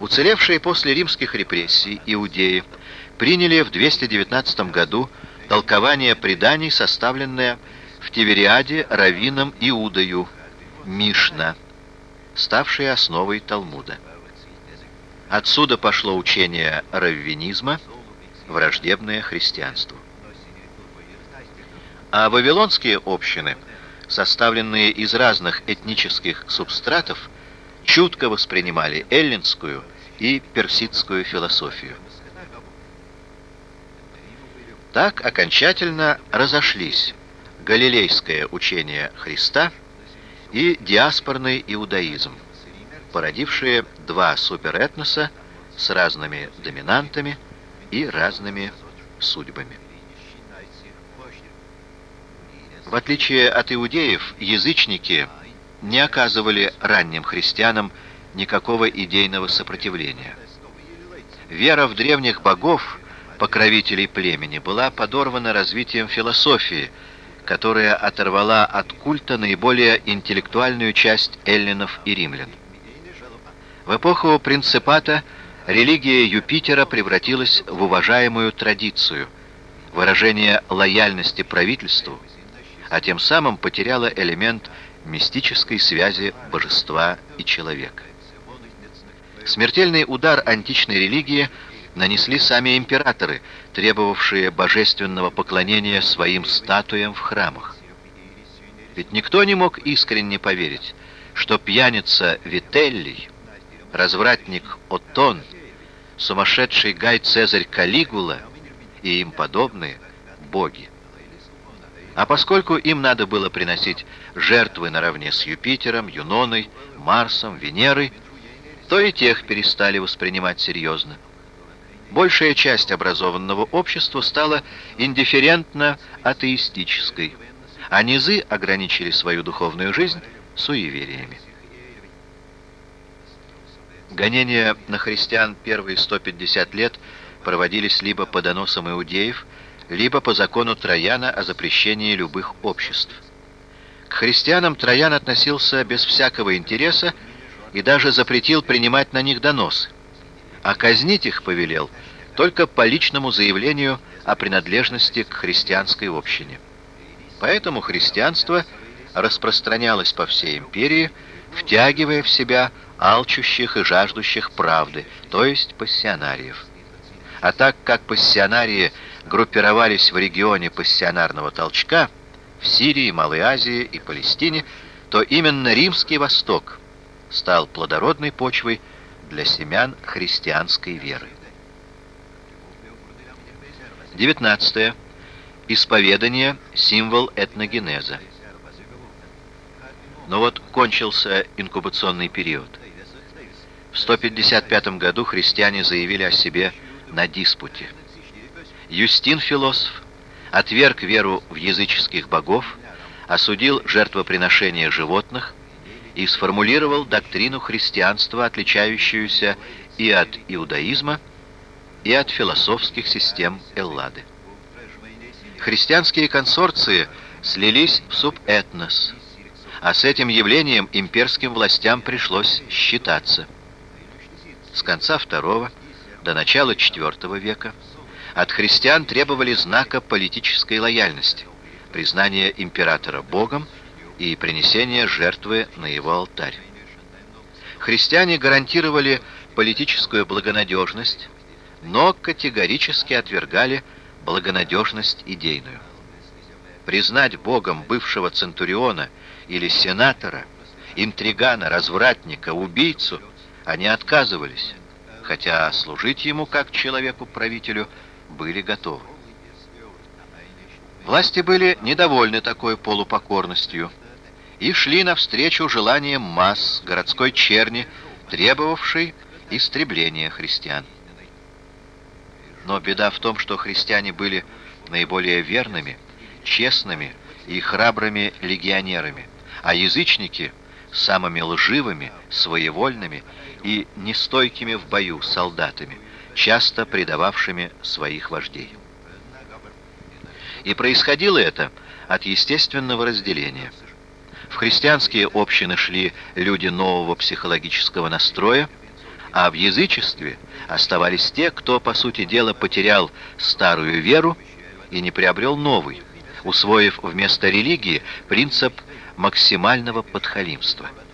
Уцелевшие после римских репрессий иудеи приняли в 219 году толкование преданий, составленное в Тивериаде раввином Иудою, Мишна, ставшее основой Талмуда. Отсюда пошло учение раввинизма, враждебное христианству. А вавилонские общины, составленные из разных этнических субстратов, чутко воспринимали эллинскую и персидскую философию. Так окончательно разошлись галилейское учение Христа и диаспорный иудаизм, породившие два суперэтноса с разными доминантами и разными судьбами. В отличие от иудеев, язычники не оказывали ранним христианам никакого идейного сопротивления. Вера в древних богов покровителей племени была подорвана развитием философии, которая оторвала от культа наиболее интеллектуальную часть эллинов и римлян. В эпоху принципата религия Юпитера превратилась в уважаемую традицию, выражение лояльности правительству, а тем самым потеряла элемент мистической связи божества и человека. Смертельный удар античной религии – нанесли сами императоры, требовавшие божественного поклонения своим статуям в храмах. Ведь никто не мог искренне поверить, что пьяница Вителлий, развратник Оттон, сумасшедший Гай Цезарь Калигула и им подобные — боги. А поскольку им надо было приносить жертвы наравне с Юпитером, Юноной, Марсом, Венерой, то и тех перестали воспринимать серьезно. Большая часть образованного общества стала индифферентно-атеистической, а низы ограничили свою духовную жизнь суевериями. Гонения на христиан первые 150 лет проводились либо по доносам иудеев, либо по закону Трояна о запрещении любых обществ. К христианам Троян относился без всякого интереса и даже запретил принимать на них доносы а казнить их повелел только по личному заявлению о принадлежности к христианской общине. Поэтому христианство распространялось по всей империи, втягивая в себя алчущих и жаждущих правды, то есть пассионариев. А так как пассионарии группировались в регионе пассионарного толчка, в Сирии, Малой Азии и Палестине, то именно Римский Восток стал плодородной почвой для семян христианской веры. 19. Исповедание – символ этногенеза. Но вот кончился инкубационный период. В 155 году христиане заявили о себе на диспуте. Юстин, философ, отверг веру в языческих богов, осудил жертвоприношение животных, и сформулировал доктрину христианства, отличающуюся и от иудаизма, и от философских систем Эллады. Христианские консорции слились в субэтнос, а с этим явлением имперским властям пришлось считаться. С конца II до начала IV века от христиан требовали знака политической лояльности, признания императора Богом и принесения жертвы на его алтарь. Христиане гарантировали политическую благонадежность, но категорически отвергали благонадежность идейную. Признать Богом бывшего центуриона или сенатора, интригана, развратника, убийцу они отказывались, хотя служить ему как человеку-правителю были готовы. Власти были недовольны такой полупокорностью – и шли навстречу желаниям масс городской черни, требовавшей истребления христиан. Но беда в том, что христиане были наиболее верными, честными и храбрыми легионерами, а язычники — самыми лживыми, своевольными и нестойкими в бою солдатами, часто предававшими своих вождей. И происходило это от естественного разделения – в христианские общины шли люди нового психологического настроя, а в язычестве оставались те, кто, по сути дела, потерял старую веру и не приобрел новый, усвоив вместо религии принцип максимального подхалимства –